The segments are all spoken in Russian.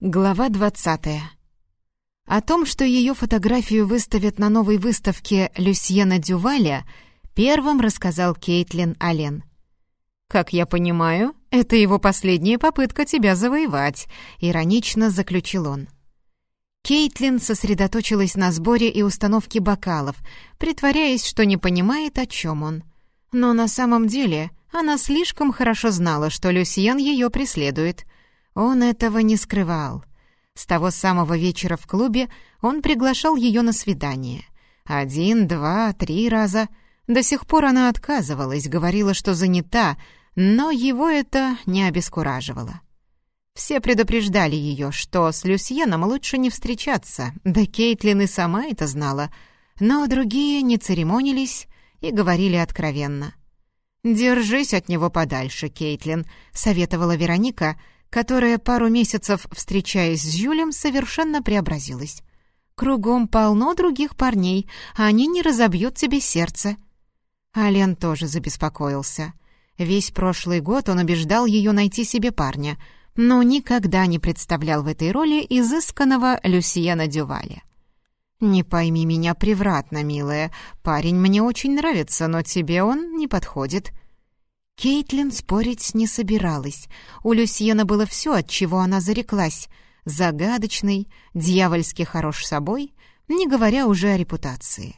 Глава 20. О том, что ее фотографию выставят на новой выставке Люсьена Дюваля, первым рассказал Кейтлин Ален. «Как я понимаю, это его последняя попытка тебя завоевать», — иронично заключил он. Кейтлин сосредоточилась на сборе и установке бокалов, притворяясь, что не понимает, о чем он. Но на самом деле она слишком хорошо знала, что Люсьен ее преследует — он этого не скрывал. С того самого вечера в клубе он приглашал ее на свидание. Один, два, три раза. До сих пор она отказывалась, говорила, что занята, но его это не обескураживало. Все предупреждали ее, что с Люсьеном лучше не встречаться, да Кейтлин и сама это знала, но другие не церемонились и говорили откровенно. «Держись от него подальше, Кейтлин», — советовала Вероника, — которая пару месяцев, встречаясь с Жюлем, совершенно преобразилась. Кругом полно других парней, а они не разобьют тебе сердце. Ален тоже забеспокоился. Весь прошлый год он убеждал ее найти себе парня, но никогда не представлял в этой роли изысканного Люсьена Дюваля. «Не пойми меня превратно, милая. Парень мне очень нравится, но тебе он не подходит», Кейтлин спорить не собиралась. У Люсьена было все, от чего она зареклась. Загадочный, дьявольски хорош собой, не говоря уже о репутации.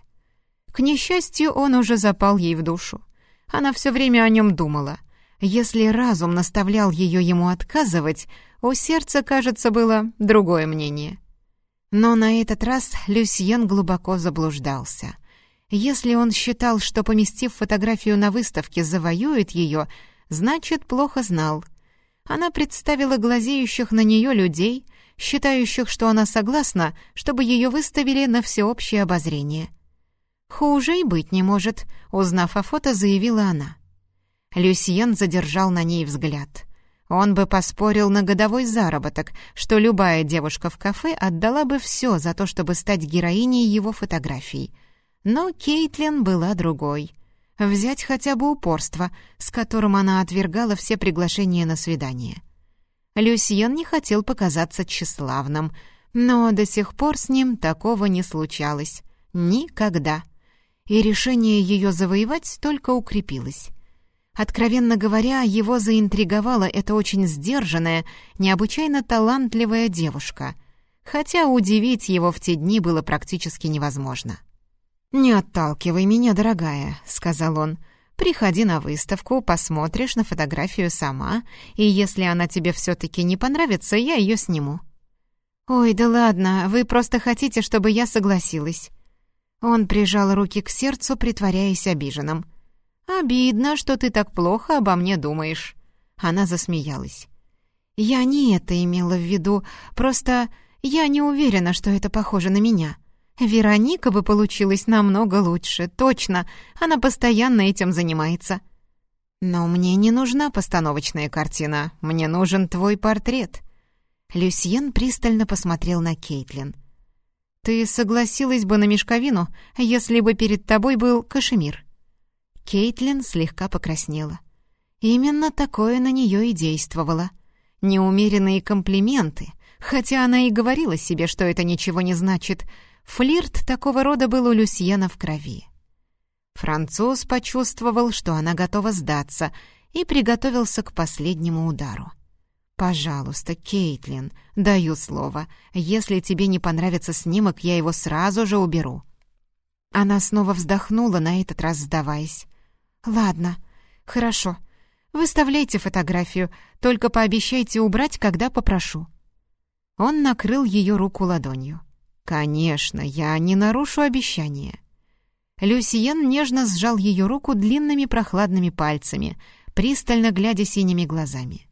К несчастью, он уже запал ей в душу. Она все время о нем думала. Если разум наставлял ее ему отказывать, у сердца, кажется, было другое мнение. Но на этот раз Люсьен глубоко заблуждался. Если он считал, что, поместив фотографию на выставке, завоюет ее, значит, плохо знал. Она представила глазеющих на нее людей, считающих, что она согласна, чтобы ее выставили на всеобщее обозрение. «Хуже и быть не может», — узнав о фото, заявила она. Люсьен задержал на ней взгляд. Он бы поспорил на годовой заработок, что любая девушка в кафе отдала бы все за то, чтобы стать героиней его фотографий — но Кейтлин была другой. Взять хотя бы упорство, с которым она отвергала все приглашения на свидание. Люсьен не хотел показаться тщеславным, но до сих пор с ним такого не случалось. Никогда. И решение ее завоевать только укрепилось. Откровенно говоря, его заинтриговала эта очень сдержанная, необычайно талантливая девушка, хотя удивить его в те дни было практически невозможно. «Не отталкивай меня, дорогая», — сказал он. «Приходи на выставку, посмотришь на фотографию сама, и если она тебе все-таки не понравится, я ее сниму». «Ой, да ладно, вы просто хотите, чтобы я согласилась». Он прижал руки к сердцу, притворяясь обиженным. «Обидно, что ты так плохо обо мне думаешь». Она засмеялась. «Я не это имела в виду, просто я не уверена, что это похоже на меня». Вероника бы получилась намного лучше, точно. Она постоянно этим занимается. Но мне не нужна постановочная картина. Мне нужен твой портрет. Люсьен пристально посмотрел на Кейтлин. Ты согласилась бы на мешковину, если бы перед тобой был кашемир. Кейтлин слегка покраснела. Именно такое на нее и действовало. Неумеренные комплименты, хотя она и говорила себе, что это ничего не значит — Флирт такого рода был у Люсьена в крови. Француз почувствовал, что она готова сдаться, и приготовился к последнему удару. «Пожалуйста, Кейтлин, даю слово, если тебе не понравится снимок, я его сразу же уберу». Она снова вздохнула, на этот раз сдаваясь. «Ладно, хорошо. Выставляйте фотографию, только пообещайте убрать, когда попрошу». Он накрыл ее руку ладонью. «Конечно, я не нарушу обещание». Люсиен нежно сжал ее руку длинными прохладными пальцами, пристально глядя синими глазами.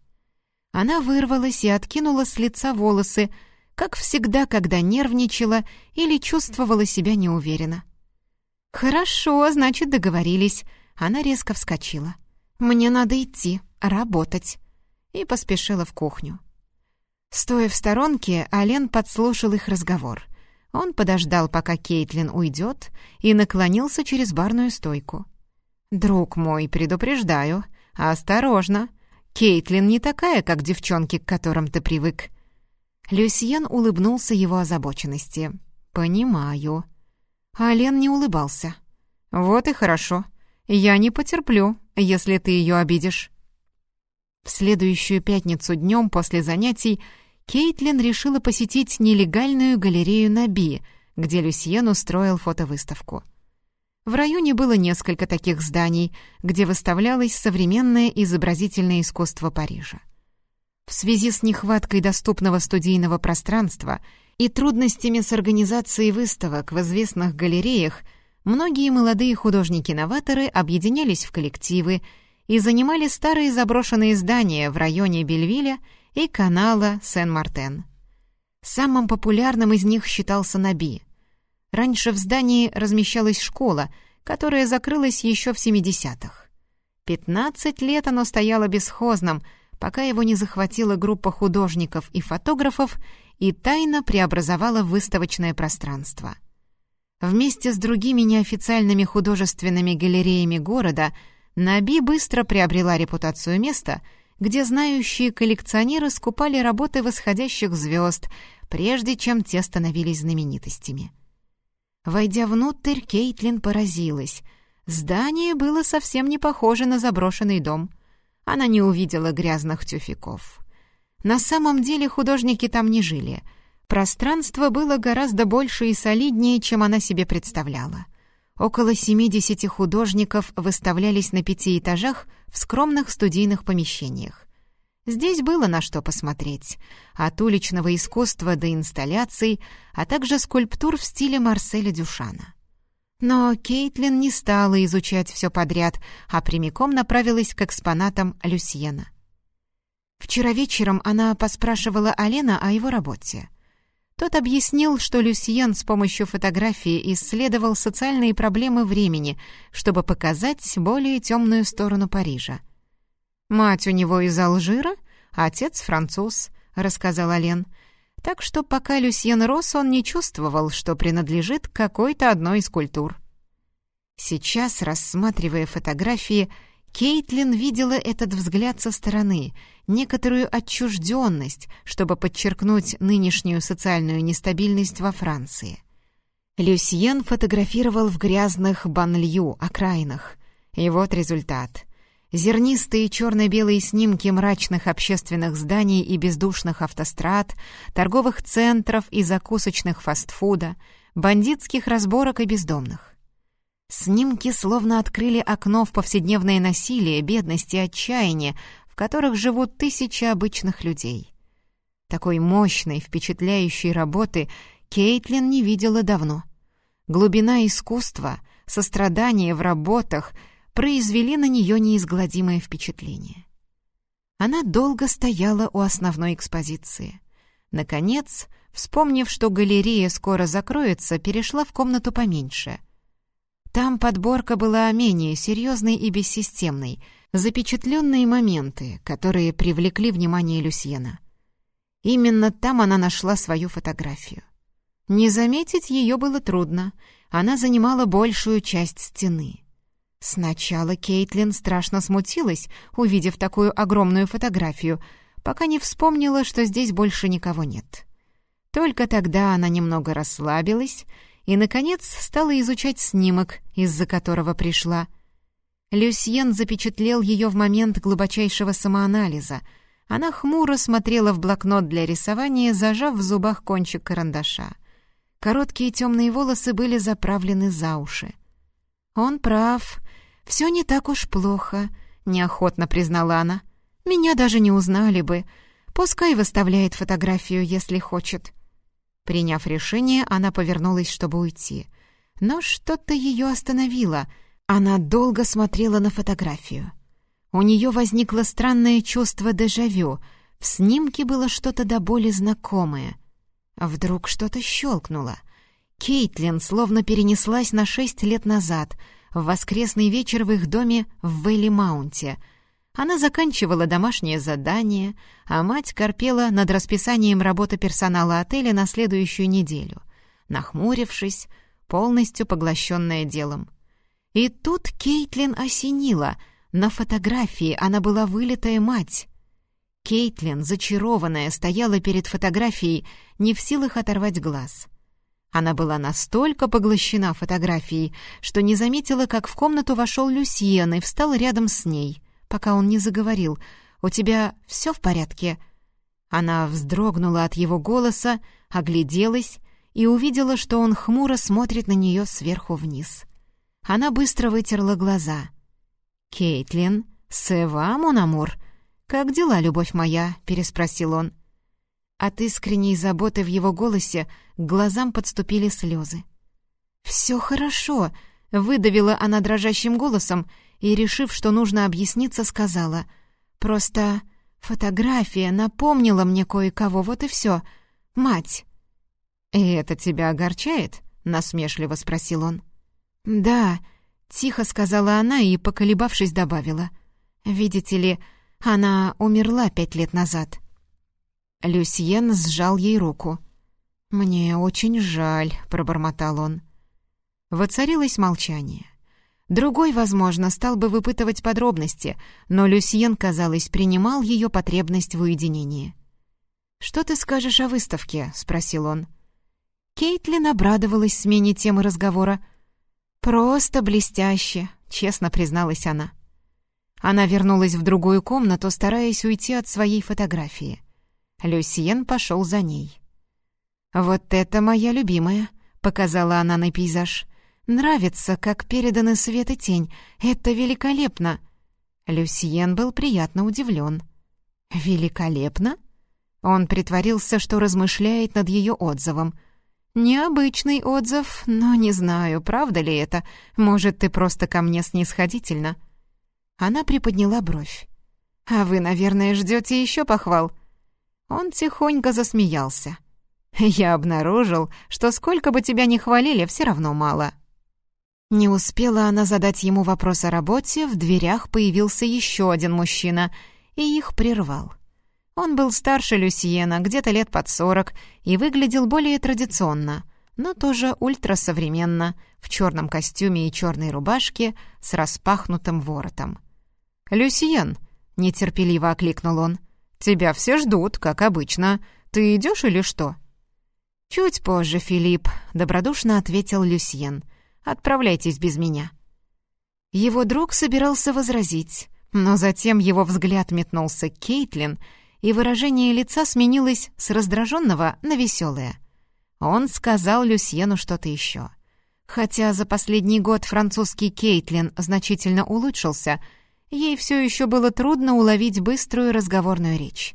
Она вырвалась и откинула с лица волосы, как всегда, когда нервничала или чувствовала себя неуверенно. «Хорошо, значит, договорились». Она резко вскочила. «Мне надо идти, работать». И поспешила в кухню. Стоя в сторонке, Ален подслушал их разговор — он подождал, пока Кейтлин уйдет, и наклонился через барную стойку. «Друг мой, предупреждаю, осторожно. Кейтлин не такая, как девчонки, к которым ты привык». Люсьен улыбнулся его озабоченности. «Понимаю». Ален не улыбался. «Вот и хорошо. Я не потерплю, если ты ее обидишь». В следующую пятницу днем после занятий Кейтлин решила посетить нелегальную галерею Наби, где Люсьен устроил фотовыставку. В районе было несколько таких зданий, где выставлялось современное изобразительное искусство Парижа. В связи с нехваткой доступного студийного пространства и трудностями с организацией выставок в известных галереях, многие молодые художники-новаторы объединялись в коллективы и занимали старые заброшенные здания в районе Бельвиля и канала Сен-Мартен. Самым популярным из них считался Наби. Раньше в здании размещалась школа, которая закрылась еще в 70-х. 15 лет оно стояло бесхозным, пока его не захватила группа художников и фотографов и тайно преобразовала выставочное пространство. Вместе с другими неофициальными художественными галереями города Наби быстро приобрела репутацию места — где знающие коллекционеры скупали работы восходящих звезд, прежде чем те становились знаменитостями. Войдя внутрь, Кейтлин поразилась. Здание было совсем не похоже на заброшенный дом. Она не увидела грязных тюфяков. На самом деле художники там не жили. Пространство было гораздо больше и солиднее, чем она себе представляла. Около 70 художников выставлялись на пяти этажах в скромных студийных помещениях. Здесь было на что посмотреть. От уличного искусства до инсталляций, а также скульптур в стиле Марселя Дюшана. Но Кейтлин не стала изучать все подряд, а прямиком направилась к экспонатам Люсьена. Вчера вечером она поспрашивала Алена о его работе. Тот объяснил, что Люсьен с помощью фотографии исследовал социальные проблемы времени, чтобы показать более темную сторону Парижа. «Мать у него из Алжира, отец француз», — рассказал Ален. Так что пока Люсьен рос, он не чувствовал, что принадлежит какой-то одной из культур. Сейчас, рассматривая фотографии, Кейтлин видела этот взгляд со стороны, некоторую отчужденность, чтобы подчеркнуть нынешнюю социальную нестабильность во Франции. Люсьен фотографировал в грязных банлью, окраинах. И вот результат. Зернистые черно-белые снимки мрачных общественных зданий и бездушных автострад, торговых центров и закусочных фастфуда, бандитских разборок и бездомных. Снимки словно открыли окно в повседневное насилие, бедность и отчаяние, в которых живут тысячи обычных людей. Такой мощной, впечатляющей работы Кейтлин не видела давно. Глубина искусства, сострадание в работах произвели на нее неизгладимое впечатление. Она долго стояла у основной экспозиции. Наконец, вспомнив, что галерея скоро закроется, перешла в комнату поменьше — там подборка была менее серьезной и бессистемной, запечатленные моменты, которые привлекли внимание Люсьена. Именно там она нашла свою фотографию. Не заметить ее было трудно, она занимала большую часть стены. Сначала Кейтлин страшно смутилась, увидев такую огромную фотографию, пока не вспомнила, что здесь больше никого нет. Только тогда она немного расслабилась и, наконец, стала изучать снимок, из-за которого пришла. Люсьен запечатлел ее в момент глубочайшего самоанализа. Она хмуро смотрела в блокнот для рисования, зажав в зубах кончик карандаша. Короткие темные волосы были заправлены за уши. «Он прав. Все не так уж плохо», — неохотно признала она. «Меня даже не узнали бы. Пускай выставляет фотографию, если хочет». Приняв решение, она повернулась, чтобы уйти. Но что-то ее остановило. Она долго смотрела на фотографию. У нее возникло странное чувство дежавю. В снимке было что-то до боли знакомое. Вдруг что-то щелкнуло. Кейтлин словно перенеслась на шесть лет назад, в воскресный вечер в их доме в Вэлли-Маунте — она заканчивала домашнее задание, а мать корпела над расписанием работы персонала отеля на следующую неделю, нахмурившись, полностью поглощенная делом. И тут Кейтлин осенила. На фотографии она была вылитая мать. Кейтлин, зачарованная, стояла перед фотографией, не в силах оторвать глаз. Она была настолько поглощена фотографией, что не заметила, как в комнату вошел Люсьен и встал рядом с ней, пока он не заговорил. «У тебя все в порядке?» Она вздрогнула от его голоса, огляделась и увидела, что он хмуро смотрит на нее сверху вниз. Она быстро вытерла глаза. «Кейтлин, сева, Монамур, как дела, любовь моя?» — переспросил он. От искренней заботы в его голосе к глазам подступили слезы. «Все хорошо», — выдавила она дрожащим голосом и, решив, что нужно объясниться, сказала. «Просто фотография напомнила мне кое-кого, вот и все. Мать». «И это тебя огорчает?» — насмешливо спросил он. «Да», — тихо сказала она и, поколебавшись, добавила. «Видите ли, она умерла пять лет назад». Люсьен сжал ей руку. «Мне очень жаль», — пробормотал он. Воцарилось молчание. Другой, возможно, стал бы выпытывать подробности, но Люсьен, казалось, принимал ее потребность в уединении. «Что ты скажешь о выставке?» — спросил он. Кейтлин обрадовалась смене темы разговора. «Просто блестяще», — честно призналась она. Она вернулась в другую комнату, стараясь уйти от своей фотографии. Люсьен пошел за ней. «Вот это моя любимая», — показала она на пейзаж. «Нравится, как переданы свет и тень. Это великолепно». Люсьен был приятно удивлен. «Великолепно?» Он притворился, что размышляет над ее отзывом. «Необычный отзыв, но не знаю, правда ли это. Может, ты просто ко мне снисходительно?» Она приподняла бровь. «А вы, наверное, ждете еще похвал?» Он тихонько засмеялся. «Я обнаружил, что сколько бы тебя ни хвалили, все равно мало». Не успела она задать ему вопрос о работе, в дверях появился еще один мужчина и их прервал. Он был старше Люсьена, где-то лет под сорок, и выглядел более традиционно, но тоже ультрасовременно, в черном костюме и черной рубашке с распахнутым воротом. «Люсьен!» — нетерпеливо окликнул он. «Тебя все ждут, как обычно. Ты идешь или что?» «Чуть позже, Филипп», — добродушно ответил Люсьен. «Отправляйтесь без меня». Его друг собирался возразить, но затем его взгляд метнулся к Кейтлин, и выражение лица сменилось с раздраженного на веселое. Он сказал Люсьену что-то еще. Хотя за последний год французский Кейтлин значительно улучшился — Ей все еще было трудно уловить быструю разговорную речь.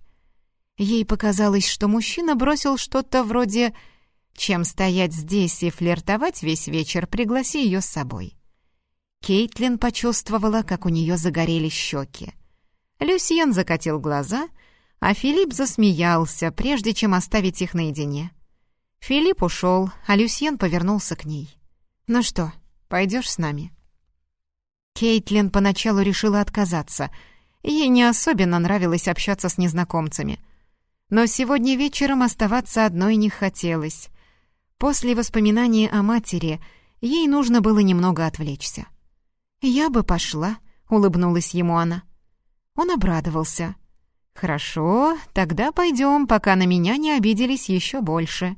Ей показалось, что мужчина бросил что-то вроде «Чем стоять здесь и флиртовать весь вечер, пригласи ее с собой». Кейтлин почувствовала, как у нее загорелись щеки. Люсьен закатил глаза, а Филипп засмеялся, прежде чем оставить их наедине. Филипп ушел, а Люсьен повернулся к ней. «Ну что, пойдешь с нами?» Кейтлин поначалу решила отказаться. Ей не особенно нравилось общаться с незнакомцами. Но сегодня вечером оставаться одной не хотелось. После воспоминаний о матери ей нужно было немного отвлечься. «Я бы пошла», — улыбнулась ему она. Он обрадовался. «Хорошо, тогда пойдем, пока на меня не обиделись еще больше».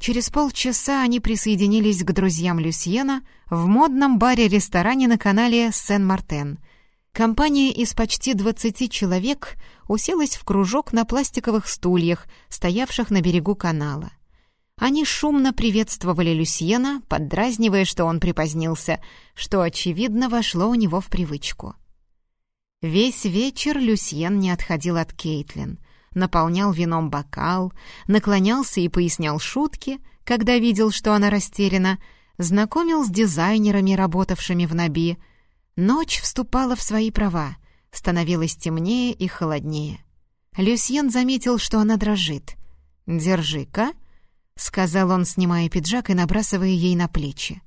Через полчаса они присоединились к друзьям Люсьена в модном баре-ресторане на канале Сен-Мартен. Компания из почти 20 человек уселась в кружок на пластиковых стульях, стоявших на берегу канала. Они шумно приветствовали Люсьена, поддразнивая, что он припозднился, что, очевидно, вошло у него в привычку. Весь вечер Люсьен не отходил от Кейтлин — наполнял вином бокал, наклонялся и пояснял шутки, когда видел, что она растеряна, знакомил с дизайнерами, работавшими в Наби. Ночь вступала в свои права, становилось темнее и холоднее. Люсьен заметил, что она дрожит. «Держи-ка», — сказал он, снимая пиджак и набрасывая ей на плечи.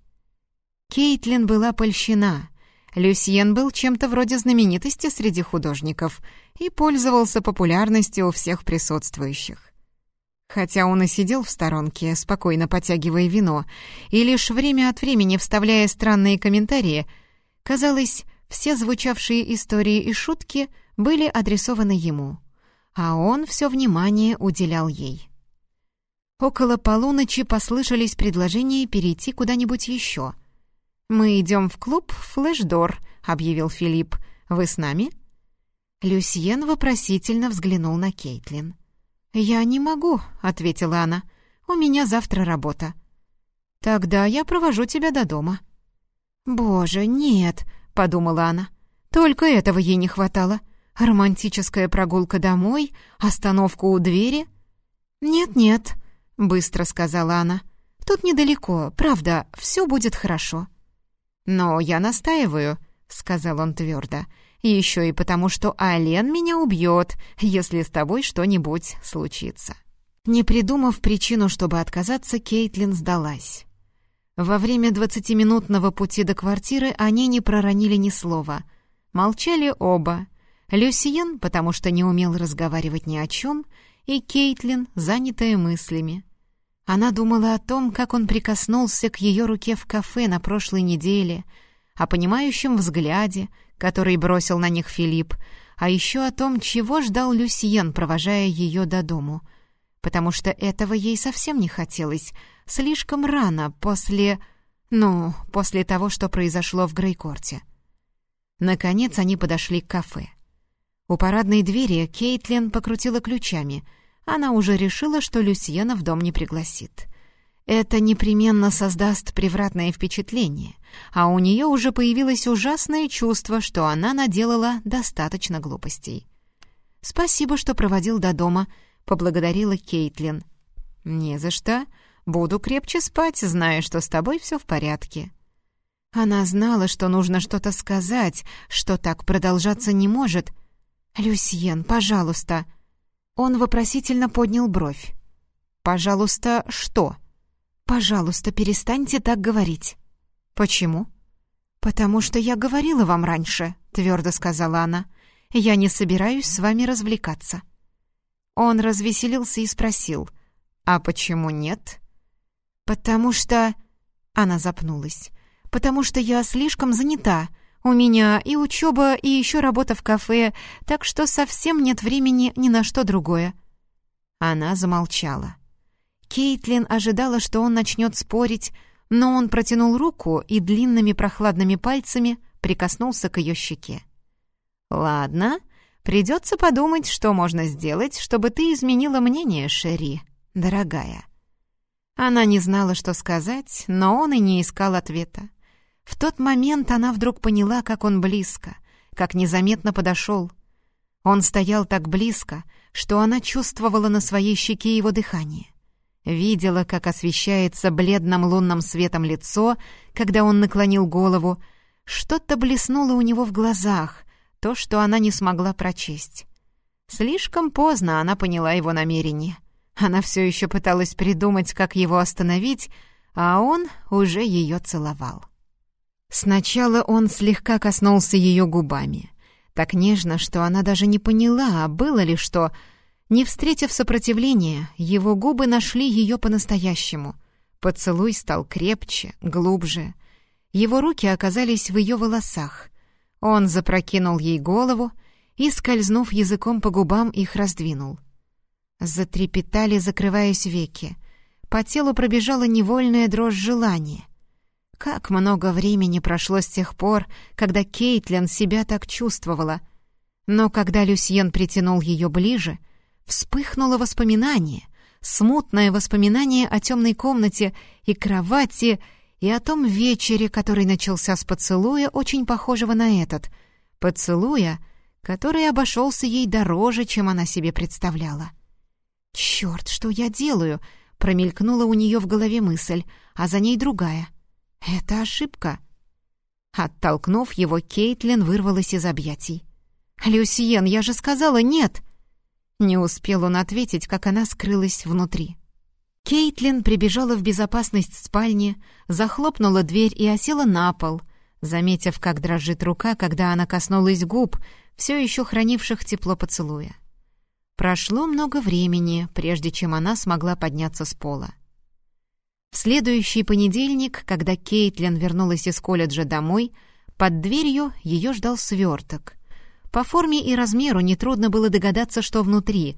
Кейтлин была польщена — Люсьен был чем-то вроде знаменитости среди художников и пользовался популярностью у всех присутствующих. Хотя он и сидел в сторонке, спокойно потягивая вино, и лишь время от времени вставляя странные комментарии, казалось, все звучавшие истории и шутки были адресованы ему — а он все внимание уделял ей. Около полуночи послышались предложения перейти куда-нибудь еще. «Мы идем в клуб «Флэшдор», — объявил Филипп. «Вы с нами?» Люсьен вопросительно взглянул на Кейтлин. «Я не могу», — ответила она. «У меня завтра работа». «Тогда я провожу тебя до дома». «Боже, нет», — подумала она. «Только этого ей не хватало. Романтическая прогулка домой, остановку у двери». «Нет-нет», — быстро сказала она. «Тут недалеко, правда, все будет хорошо». «Но я настаиваю», — сказал он твердо. «Еще и потому, что Ален меня убьет, если с тобой что-нибудь случится». Не придумав причину, чтобы отказаться, Кейтлин сдалась. Во время двадцатиминутного пути до квартиры они не проронили ни слова. Молчали оба. Люсиен, потому что не умел разговаривать ни о чем, и Кейтлин, занятая мыслями. Она думала о том, как он прикоснулся к ее руке в кафе на прошлой неделе, о понимающем взгляде, который бросил на них Филипп, а еще о том, чего ждал Люсьен, провожая ее до дому. Потому что этого ей совсем не хотелось, слишком рано после... ну, после того, что произошло в Грейкорте. Наконец они подошли к кафе. У парадной двери Кейтлин покрутила ключами. Она уже решила, что Люсьена в дом не пригласит. Это непременно создаст превратное впечатление, а у нее уже появилось ужасное чувство, что она наделала достаточно глупостей. «Спасибо, что проводил до дома», — поблагодарила Кейтлин. «Не за что. Буду крепче спать, зная, что с тобой все в порядке». Она знала, что нужно что-то сказать, что так продолжаться не может — «Люсьен, пожалуйста!» Он вопросительно поднял бровь. «Пожалуйста, что?» «Пожалуйста, перестаньте так говорить». «Почему?» «Потому что я говорила вам раньше», — твердо сказала она. «Я не собираюсь с вами развлекаться». Он развеселился и спросил. «А почему нет?» «Потому что...» Она запнулась. «Потому что я слишком занята. У меня и учеба, и еще работа в кафе, так что совсем нет времени ни на что другое». Она замолчала. Кейтлин ожидала, что он начнет спорить, но он протянул руку и длинными прохладными пальцами прикоснулся к ее щеке. «Ладно, придется подумать, что можно сделать, чтобы ты изменила мнение, Шерри, дорогая». Она не знала, что сказать, но он и не искал ответа. В тот момент она вдруг поняла, как он близко, как незаметно подошел. Он стоял так близко, что она чувствовала на своей щеке его дыхание. Видела, как освещается бледным лунным светом лицо, когда он наклонил голову. Что-то блеснуло у него в глазах, то, что она не смогла прочесть. Слишком поздно она поняла его намерение. Она все еще пыталась придумать, как его остановить, а он уже ее целовал. Сначала он слегка коснулся ее губами. Так нежно, что она даже не поняла, а было ли что. Не встретив сопротивления, его губы нашли ее по-настоящему. Поцелуй стал крепче, глубже. Его руки оказались в ее волосах. Он запрокинул ей голову и, скользнув языком по губам, их раздвинул. Затрепетали, закрываясь веки. По телу пробежала невольная дрожь желания — как много времени прошло с тех пор, когда Кейтлин себя так чувствовала. Но когда Люсьен притянул ее ближе, вспыхнуло воспоминание, смутное воспоминание о темной комнате и кровати, и о том вечере, который начался с поцелуя, очень похожего на этот. Поцелуя, который обошелся ей дороже, чем она себе представляла. «Черт, что я делаю?» — промелькнула у нее в голове мысль, а за ней другая. «Это ошибка». Оттолкнув его, Кейтлин вырвалась из объятий. «Люсьен, я же сказала нет!» Не успел он ответить, как она скрылась внутри. Кейтлин прибежала в безопасность спальни, захлопнула дверь и осела на пол, заметив, как дрожит рука, когда она коснулась губ, все еще хранивших тепло поцелуя. Прошло много времени, прежде чем она смогла подняться с пола. В следующий понедельник, когда Кейтлин вернулась из колледжа домой, под дверью ее ждал сверток. По форме и размеру нетрудно было догадаться, что внутри,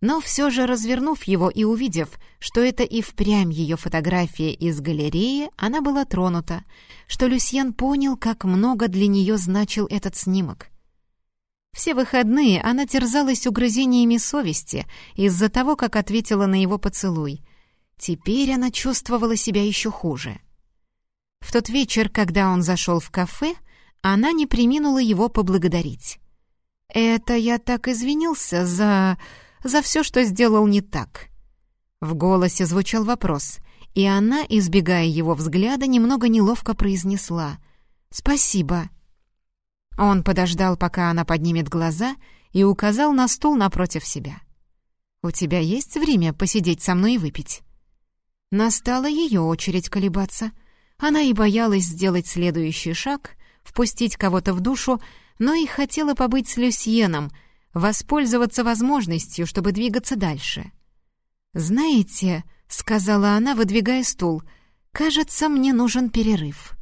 но все же, развернув его и увидев, что это и впрямь ее фотография из галереи, она была тронута, что Люсьен понял, как много для нее значил этот снимок. Все выходные она терзалась угрызениями совести из-за того, как ответила на его поцелуй. Теперь она чувствовала себя еще хуже. В тот вечер, когда он зашел в кафе, она не приминула его поблагодарить. «Это я так извинился за... за все, что сделал не так». В голосе звучал вопрос, и она, избегая его взгляда, немного неловко произнесла «Спасибо». Он подождал, пока она поднимет глаза, и указал на стул напротив себя. «У тебя есть время посидеть со мной и выпить?» Настала ее очередь колебаться. Она и боялась сделать следующий шаг, впустить кого-то в душу, но и хотела побыть с Люсьеном, воспользоваться возможностью, чтобы двигаться дальше. «Знаете», — сказала она, выдвигая стул, — «кажется, мне нужен перерыв».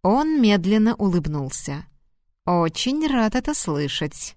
Он медленно улыбнулся. «Очень рад это слышать».